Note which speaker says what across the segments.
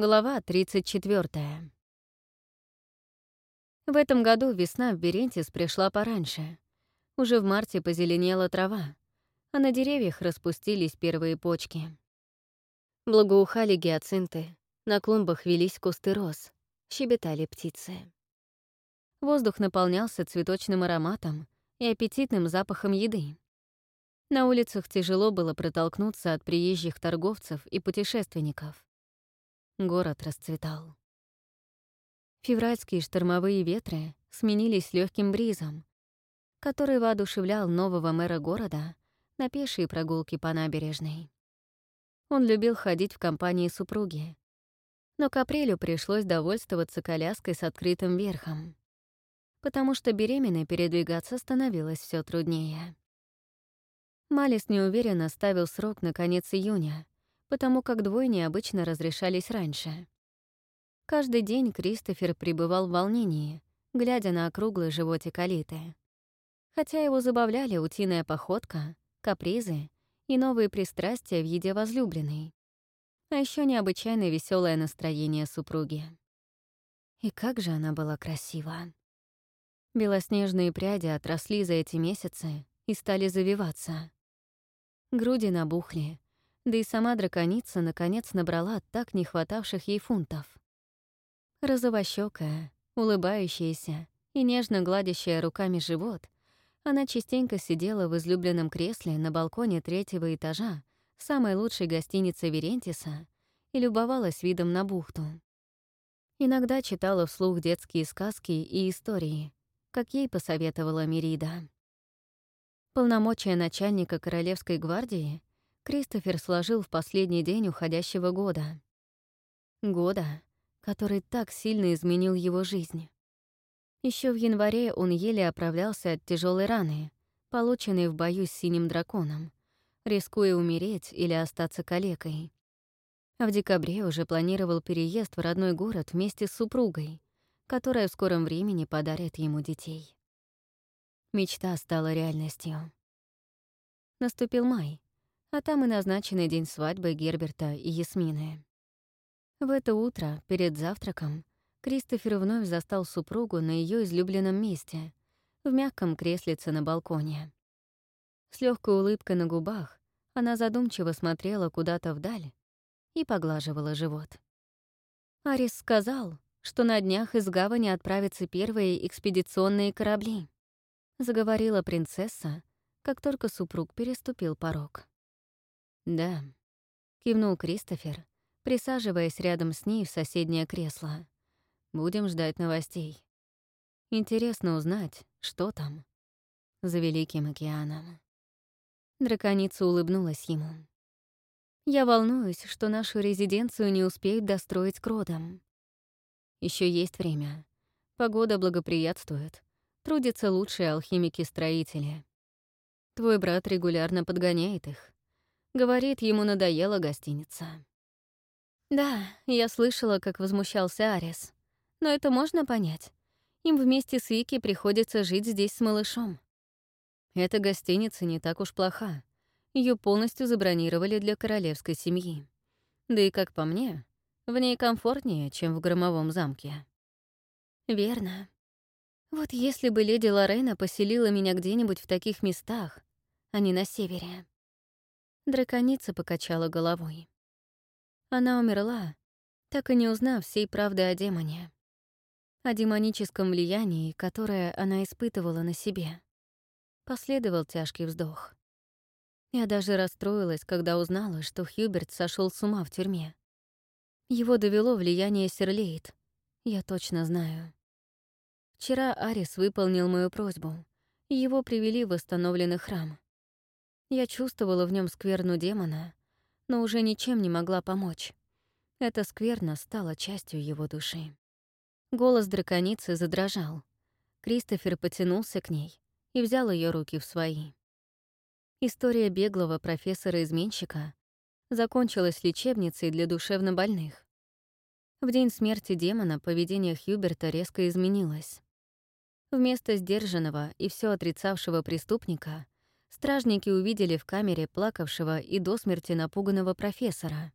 Speaker 1: Глава 34. В этом году весна в Берентис пришла пораньше. Уже в марте позеленела трава, а на деревьях распустились первые почки. Благоухали гиацинты, на клумбах велись кусты роз, щебетали птицы. Воздух наполнялся цветочным ароматом и аппетитным запахом еды. На улицах тяжело было протолкнуться от приезжих торговцев и путешественников. Город расцветал. Февральские штормовые ветры сменились легким бризом, который воодушевлял нового мэра города на пешие прогулки по набережной. Он любил ходить в компании супруги, но к апрелю пришлось довольствоваться коляской с открытым верхом, потому что беременной передвигаться становилось все труднее. Малис неуверенно ставил срок на конец июня, потому как двойни обычно разрешались раньше. Каждый день Кристофер пребывал в волнении, глядя на округлый животик Алиты. Хотя его забавляли утиная походка, капризы и новые пристрастия в еде возлюбленной. А еще необычайно веселое настроение супруги. И как же она была красива. Белоснежные пряди отросли за эти месяцы и стали завиваться. Груди набухли, да и сама драконица наконец набрала так не хватавших ей фунтов. Розовощёкая, улыбающаяся и нежно гладящая руками живот, она частенько сидела в излюбленном кресле на балконе третьего этажа самой лучшей гостиницы Верентиса и любовалась видом на бухту. Иногда читала вслух детские сказки и истории, как ей посоветовала Мирида. Полномочия начальника Королевской гвардии Кристофер сложил в последний день уходящего года. Года, который так сильно изменил его жизнь. Еще в январе он еле оправлялся от тяжелой раны, полученной в бою с синим драконом, рискуя умереть или остаться калекой. А в декабре уже планировал переезд в родной город вместе с супругой, которая в скором времени подарит ему детей. Мечта стала реальностью. Наступил май, а там и назначенный день свадьбы Герберта и Ясмины. В это утро, перед завтраком, Кристофер вновь застал супругу на ее излюбленном месте, в мягком креслице на балконе. С легкой улыбкой на губах она задумчиво смотрела куда-то вдаль и поглаживала живот. Арис сказал, что на днях из гавани отправятся первые экспедиционные корабли. Заговорила принцесса, как только супруг переступил порог. «Да», — кивнул Кристофер, присаживаясь рядом с ней в соседнее кресло. «Будем ждать новостей. Интересно узнать, что там за Великим океаном». Драконица улыбнулась ему. «Я волнуюсь, что нашу резиденцию не успеют достроить к родам. Еще есть время. Погода благоприятствует. Трудятся лучшие алхимики-строители. Твой брат регулярно подгоняет их. Говорит, ему надоела гостиница. Да, я слышала, как возмущался Арис. Но это можно понять. Им вместе с Вики приходится жить здесь с малышом. Эта гостиница не так уж плоха. Ее полностью забронировали для королевской семьи. Да и, как по мне, в ней комфортнее, чем в громовом замке. Верно. Вот если бы леди Лорейна поселила меня где-нибудь в таких местах, а не на севере. Драконица покачала головой. Она умерла, так и не узнав всей правды о демоне. О демоническом влиянии, которое она испытывала на себе. Последовал тяжкий вздох. Я даже расстроилась, когда узнала, что Хьюберт сошел с ума в тюрьме. Его довело влияние Серлейт, я точно знаю. Вчера Арис выполнил мою просьбу, его привели в восстановленный храм. Я чувствовала в нем скверну демона, но уже ничем не могла помочь. Эта скверна стала частью его души. Голос драконицы задрожал. Кристофер потянулся к ней и взял ее руки в свои. История беглого профессора-изменщика закончилась лечебницей для душевнобольных. В день смерти демона поведение Хьюберта резко изменилось. Вместо сдержанного и все отрицавшего преступника — стражники увидели в камере плакавшего и до смерти напуганного профессора.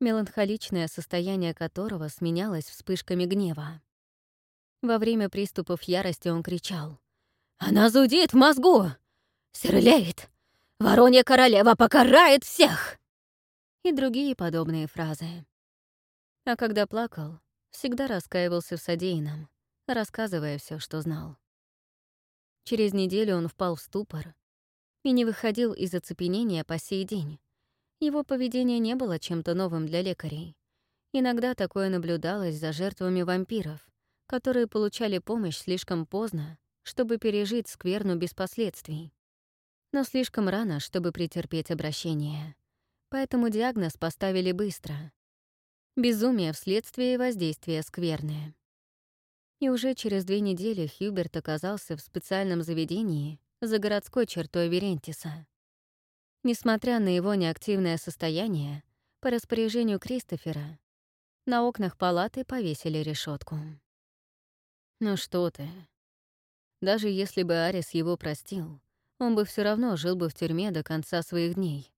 Speaker 1: меланхоличное состояние которого сменялось вспышками гнева. Во время приступов ярости он кричал. «Она зудит в мозгу! Серлеет! Воронья королева покарает всех!» И другие подобные фразы. А когда плакал, всегда раскаивался в содеянном, рассказывая все, что знал. Через неделю он впал в ступор и не выходил из оцепенения по сей день. Его поведение не было чем-то новым для лекарей. Иногда такое наблюдалось за жертвами вампиров, которые получали помощь слишком поздно, чтобы пережить скверну без последствий. Но слишком рано, чтобы претерпеть обращение. Поэтому диагноз поставили быстро. Безумие вследствие воздействия скверны. И уже через две недели Хьюберт оказался в специальном заведении за городской чертой Верентиса. Несмотря на его неактивное состояние, по распоряжению Кристофера, на окнах палаты повесили решетку. Ну что ты. Даже если бы Арис его простил, он бы все равно жил бы в тюрьме до конца своих дней.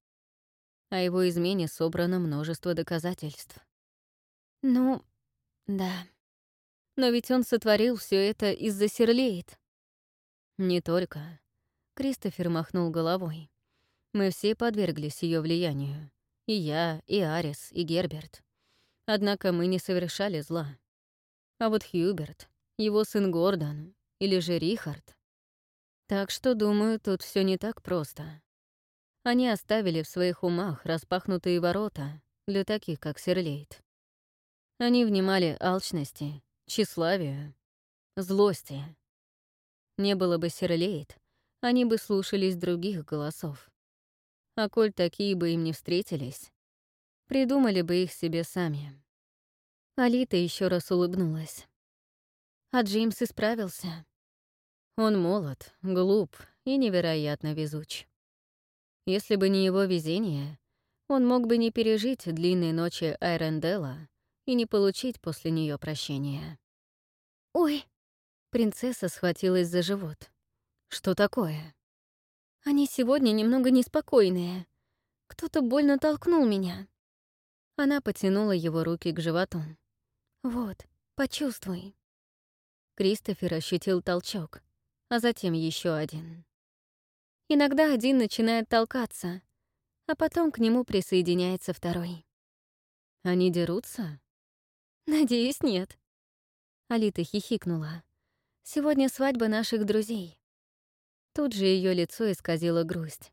Speaker 1: О его измене собрано множество доказательств. Ну, да. Но ведь он сотворил все это из-за Серлейт. Не только. Кристофер махнул головой. Мы все подверглись ее влиянию. И я, и Арис, и Герберт. Однако мы не совершали зла. А вот Хьюберт его сын Гордон или же Рихард. Так что, думаю, тут все не так просто. Они оставили в своих умах распахнутые ворота для таких, как Серлейт. Они внимали алчности, тщеславию, злости. Не было бы Серлейт, они бы слушались других голосов. А коль такие бы им не встретились, придумали бы их себе сами. Алита еще раз улыбнулась. А Джеймс исправился. Он молод, глуп и невероятно везуч. Если бы не его везение, он мог бы не пережить длинные ночи Айренделла и не получить после нее прощения. «Ой!» — принцесса схватилась за живот. «Что такое?» «Они сегодня немного неспокойные. Кто-то больно толкнул меня». Она потянула его руки к животу. «Вот, почувствуй». Кристофер ощутил толчок, а затем еще один. Иногда один начинает толкаться, а потом к нему присоединяется второй. Они дерутся? Надеюсь, нет. Алита хихикнула. Сегодня свадьба наших друзей. Тут же ее лицо исказило грусть.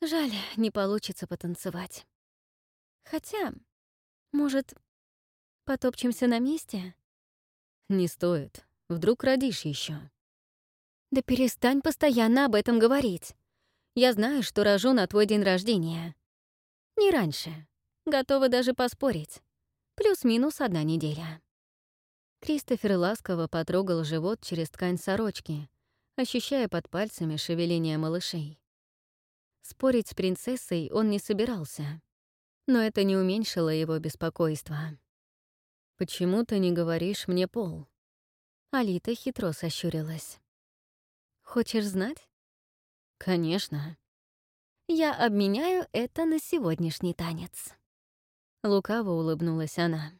Speaker 1: Жаль, не получится потанцевать. Хотя, может, потопчемся на месте? Не стоит. Вдруг родишь еще. Да перестань постоянно об этом говорить. Я знаю, что рожу на твой день рождения. Не раньше. Готова даже поспорить. Плюс-минус одна неделя. Кристофер ласково потрогал живот через ткань сорочки, ощущая под пальцами шевеление малышей. Спорить с принцессой он не собирался, но это не уменьшило его беспокойства. «Почему ты не говоришь мне пол?» Алита хитро сощурилась. «Хочешь знать?» «Конечно». «Я обменяю это на сегодняшний танец». Лукаво улыбнулась она.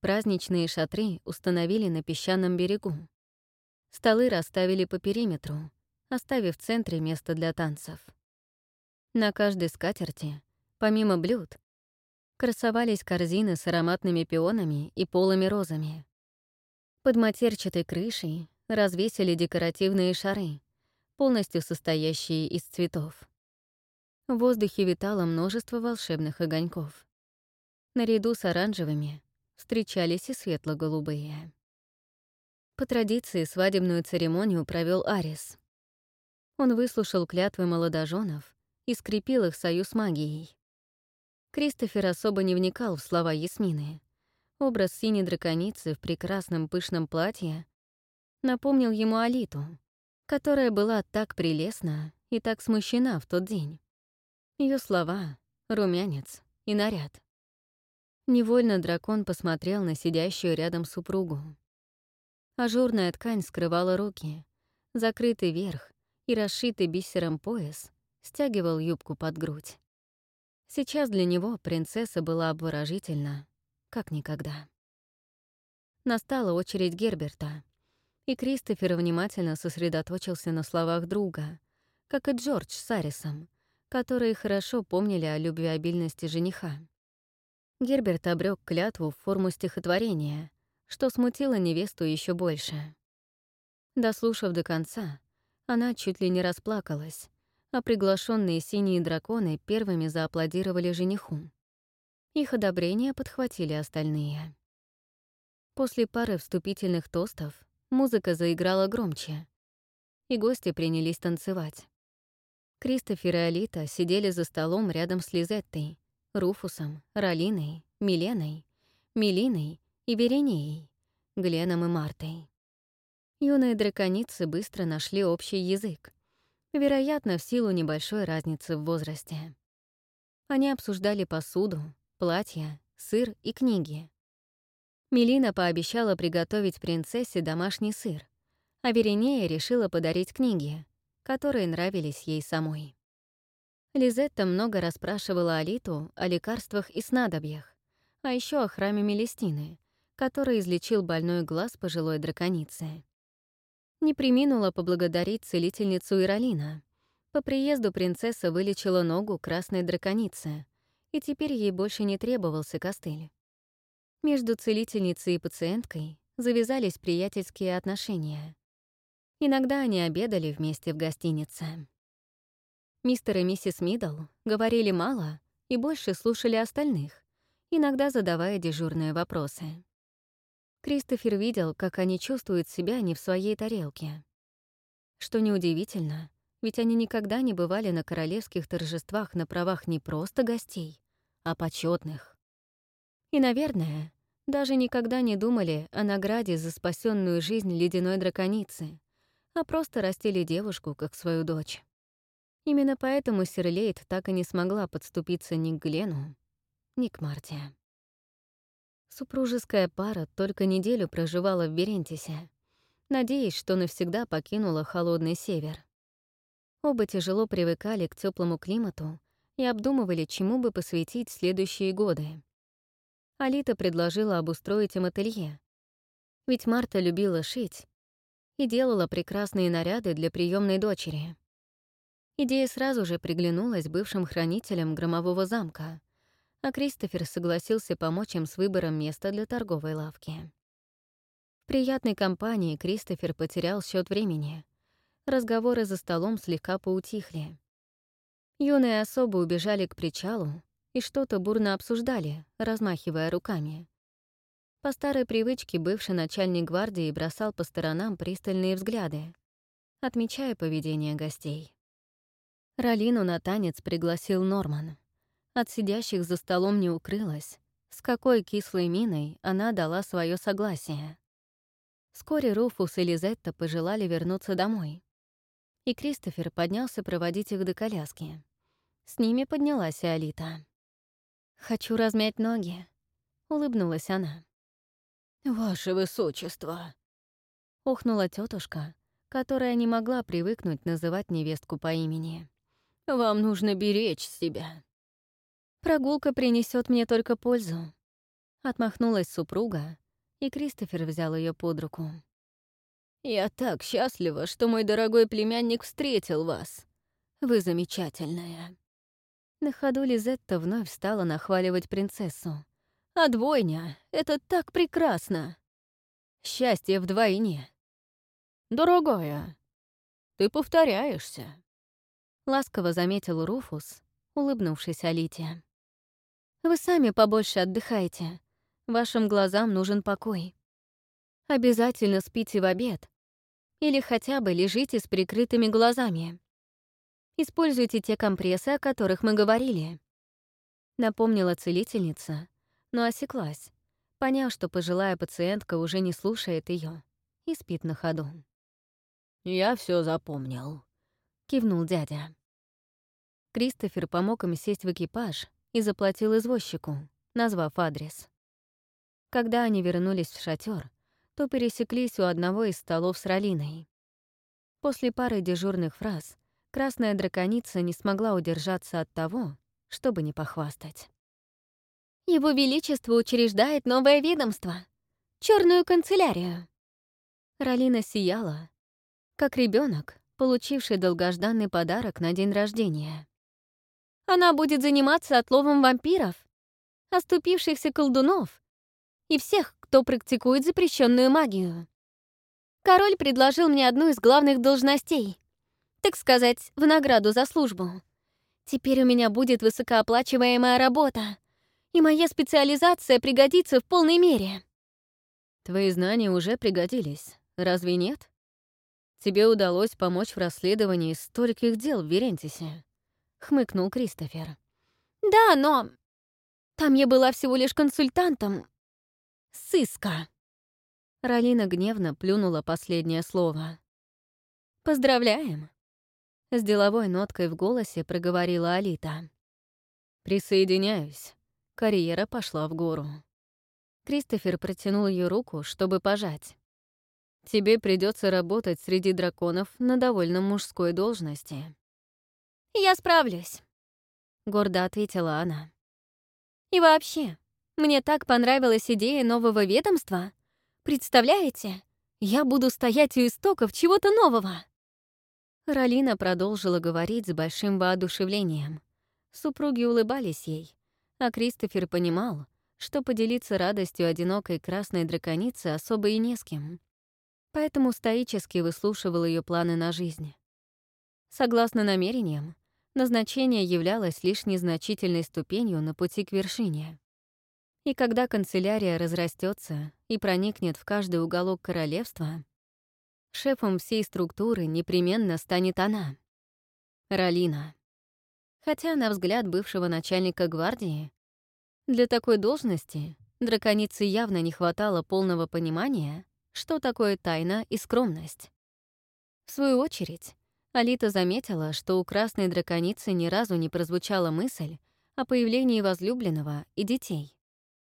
Speaker 1: Праздничные шатры установили на песчаном берегу. Столы расставили по периметру, оставив в центре место для танцев. На каждой скатерти, помимо блюд, красовались корзины с ароматными пионами и полыми розами. Под матерчатой крышей развесили декоративные шары, полностью состоящие из цветов. В воздухе витало множество волшебных огоньков. Наряду с оранжевыми встречались и светло-голубые. По традиции свадебную церемонию провел Арис. Он выслушал клятвы молодоженов и скрепил их союз магией. Кристофер особо не вникал в слова Ясмины. Образ синей драконицы в прекрасном пышном платье напомнил ему Алиту, которая была так прелестна и так смущена в тот день. Ее слова, румянец и наряд. Невольно дракон посмотрел на сидящую рядом супругу. Ажурная ткань скрывала руки, закрытый верх и расшитый бисером пояс стягивал юбку под грудь. Сейчас для него принцесса была обворожительна, как никогда. Настала очередь Герберта, и Кристофер внимательно сосредоточился на словах друга, как и Джордж с Арисом, которые хорошо помнили о любвеобильности жениха. Герберт обрек клятву в форму стихотворения, что смутило невесту еще больше. Дослушав до конца, она чуть ли не расплакалась, а приглашенные синие драконы первыми зааплодировали жениху. Их одобрение подхватили остальные. После пары вступительных тостов музыка заиграла громче, и гости принялись танцевать. Кристофер и Алита сидели за столом рядом с Лизеттой, Руфусом, Ролиной, Миленой, Милиной и Веренеей, Гленом и Мартой. Юные драконицы быстро нашли общий язык, вероятно, в силу небольшой разницы в возрасте. Они обсуждали посуду, платья, сыр и книги. Мелина пообещала приготовить принцессе домашний сыр, а Веринея решила подарить книги, которые нравились ей самой. Лизетта много расспрашивала Алиту о лекарствах и снадобьях, а еще о храме Мелестины, который излечил больной глаз пожилой драконицы не приминула поблагодарить целительницу Иралина. По приезду принцесса вылечила ногу красной драконицы, и теперь ей больше не требовался костыль. Между целительницей и пациенткой завязались приятельские отношения. Иногда они обедали вместе в гостинице. Мистер и миссис Мидл говорили мало и больше слушали остальных, иногда задавая дежурные вопросы. Кристофер видел, как они чувствуют себя не в своей тарелке. Что неудивительно, ведь они никогда не бывали на королевских торжествах на правах не просто гостей, а почетных. И, наверное, даже никогда не думали о награде за спасенную жизнь ледяной драконицы, а просто растили девушку как свою дочь. Именно поэтому Сирлейт так и не смогла подступиться ни к Глену, ни к Марте. Супружеская пара только неделю проживала в Берентисе, надеясь, что навсегда покинула холодный север. Оба тяжело привыкали к теплому климату и обдумывали, чему бы посвятить следующие годы. Алита предложила обустроить им ателье. Ведь Марта любила шить и делала прекрасные наряды для приемной дочери. Идея сразу же приглянулась бывшим хранителям громового замка — а Кристофер согласился помочь им с выбором места для торговой лавки. В приятной компании Кристофер потерял счет времени. Разговоры за столом слегка поутихли. Юные особы убежали к причалу и что-то бурно обсуждали, размахивая руками. По старой привычке бывший начальник гвардии бросал по сторонам пристальные взгляды, отмечая поведение гостей. Ралину на танец пригласил Норман. От сидящих за столом не укрылась, с какой кислой миной она дала свое согласие. Вскоре Руфус и Лизетта пожелали вернуться домой. И Кристофер поднялся проводить их до коляски. С ними поднялась и Алита. «Хочу размять ноги», — улыбнулась она. «Ваше высочество!» — охнула тетушка, которая не могла привыкнуть называть невестку по имени. «Вам нужно беречь себя». Прогулка принесет мне только пользу. Отмахнулась супруга, и Кристофер взял ее под руку. «Я так счастлива, что мой дорогой племянник встретил вас. Вы замечательная». На ходу Лизетта вновь стала нахваливать принцессу. «А двойня — это так прекрасно! Счастье вдвойне!» «Дорогая, ты повторяешься», — ласково заметил Руфус, улыбнувшись Алите. Вы сами побольше отдыхайте. Вашим глазам нужен покой. Обязательно спите в обед. Или хотя бы лежите с прикрытыми глазами. Используйте те компрессы, о которых мы говорили. Напомнила целительница, но осеклась, поняв, что пожилая пациентка уже не слушает ее и спит на ходу. «Я все запомнил», — кивнул дядя. Кристофер помог им сесть в экипаж и заплатил извозчику, назвав адрес. Когда они вернулись в шатер, то пересеклись у одного из столов с Ролиной. После пары дежурных фраз красная драконица не смогла удержаться от того, чтобы не похвастать.
Speaker 2: Его Величество учреждает новое ведомство — черную канцелярию.
Speaker 1: Ралина сияла, как ребенок, получивший долгожданный подарок на день рождения.
Speaker 2: Она будет заниматься отловом вампиров, оступившихся колдунов и всех, кто практикует запрещенную магию. Король предложил мне одну из главных должностей, так сказать, в награду за службу. Теперь у меня будет высокооплачиваемая работа, и моя специализация пригодится в полной мере.
Speaker 1: Твои знания уже пригодились, разве нет? Тебе удалось помочь в расследовании стольких дел в Верентисе, хмыкнул Кристофер.
Speaker 2: Да, но там я была всего лишь консультантом. Сыска.
Speaker 1: Ралина гневно плюнула последнее слово. «Поздравляем!» С деловой ноткой в голосе проговорила Алита. «Присоединяюсь. Карьера пошла в гору». Кристофер протянул ее руку, чтобы пожать. «Тебе придется работать среди драконов на довольно мужской должности».
Speaker 2: «Я справлюсь», — гордо ответила она. «И вообще, мне так понравилась идея нового ведомства. Представляете, я буду стоять у истоков чего-то нового».
Speaker 1: Ралина продолжила говорить с большим воодушевлением. Супруги улыбались ей, а Кристофер понимал, что поделиться радостью одинокой красной драконицы особо и не с кем. Поэтому стоически выслушивал ее планы на жизнь. Согласно намерениям, назначение являлось лишь незначительной ступенью на пути к вершине. И когда канцелярия разрастется и проникнет в каждый уголок королевства, шефом всей структуры непременно станет она, Ралина. Хотя, на взгляд бывшего начальника гвардии, для такой должности драконице явно не хватало полного понимания, что такое тайна и скромность. В свою очередь, Алита заметила, что у красной драконицы ни разу не прозвучала мысль о появлении возлюбленного и детей.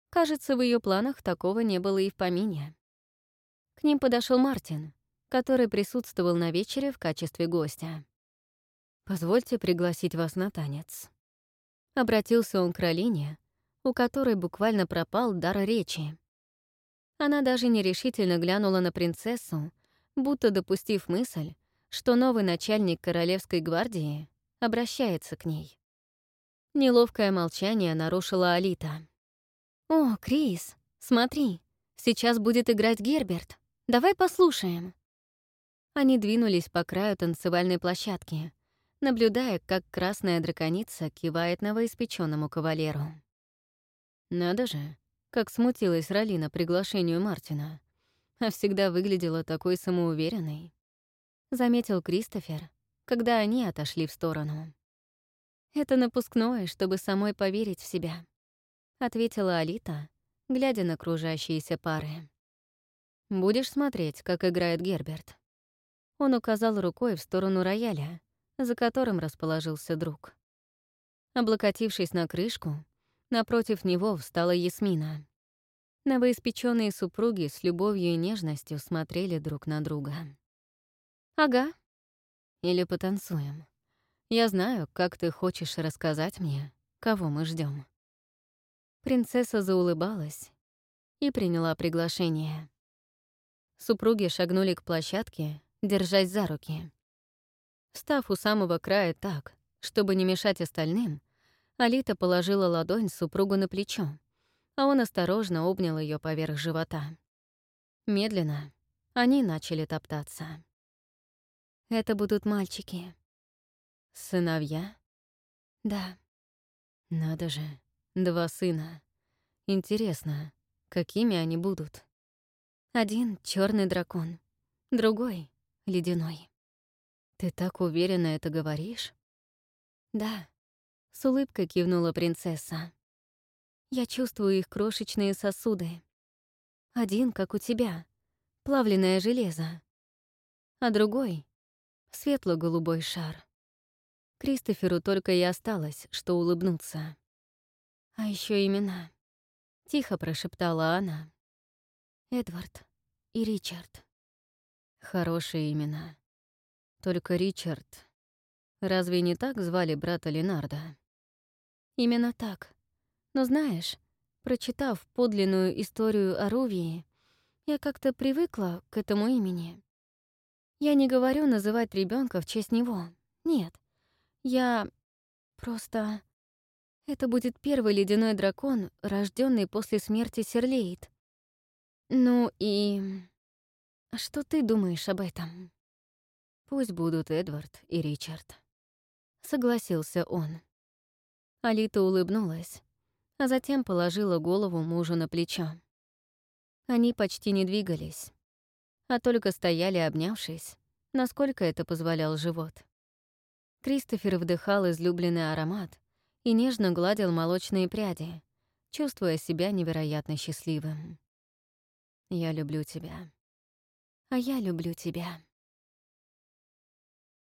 Speaker 1: Кажется, в ее планах такого не было и в помине. К ним подошел Мартин, который присутствовал на вечере в качестве гостя. «Позвольте пригласить вас на танец». Обратился он к Ролине, у которой буквально пропал дар речи. Она даже нерешительно глянула на принцессу, будто допустив мысль, что новый начальник Королевской гвардии обращается к ней. Неловкое молчание нарушила Алита. «О, Крис, смотри, сейчас будет играть Герберт. Давай послушаем». Они двинулись по краю танцевальной площадки, наблюдая, как красная драконица кивает новоиспеченному кавалеру. Надо же, как смутилась Ралина приглашению Мартина, а всегда выглядела такой самоуверенной. Заметил Кристофер, когда они отошли в сторону. «Это напускное, чтобы самой поверить в себя», — ответила Алита, глядя на окружающиеся пары. «Будешь смотреть, как играет Герберт?» Он указал рукой в сторону рояля, за которым расположился друг. Облокотившись на крышку, напротив него встала Ясмина. Новоиспеченные супруги с любовью и нежностью смотрели друг на друга. «Ага. Или потанцуем. Я знаю, как ты хочешь рассказать мне, кого мы ждем. Принцесса заулыбалась и приняла приглашение. Супруги шагнули к площадке, держась за руки. Став у самого края так, чтобы не мешать остальным, Алита положила ладонь супругу на плечо, а он осторожно обнял ее поверх живота. Медленно они начали топтаться. «Это будут мальчики». «Сыновья?» «Да». «Надо же, два сына. Интересно, какими они будут?» «Один — черный дракон, другой ледяной. «Ты так уверенно это говоришь?» «Да», — с улыбкой кивнула принцесса. «Я чувствую их крошечные сосуды. Один, как у тебя, плавленное железо, а другой — светло-голубой шар». Кристоферу только и осталось, что улыбнуться. «А еще имена», — тихо прошептала она. «Эдвард и Ричард». Хорошие имена. Только Ричард... Разве не так звали брата Ленарда? Именно так. Но знаешь, прочитав подлинную историю о Рувии, я как-то привыкла к этому имени. Я не говорю называть ребенка в честь него. Нет. Я просто... Это будет первый ледяной дракон, рожденный после смерти Серлейт. Ну и... Что ты думаешь об этом? Пусть будут Эдвард и Ричард. Согласился он. Алита улыбнулась, а затем положила голову мужу на плечо. Они почти не двигались, а только стояли, обнявшись, насколько это позволял живот. Кристофер вдыхал излюбленный аромат и нежно гладил молочные пряди, чувствуя себя невероятно счастливым. «Я люблю тебя». «А я люблю тебя».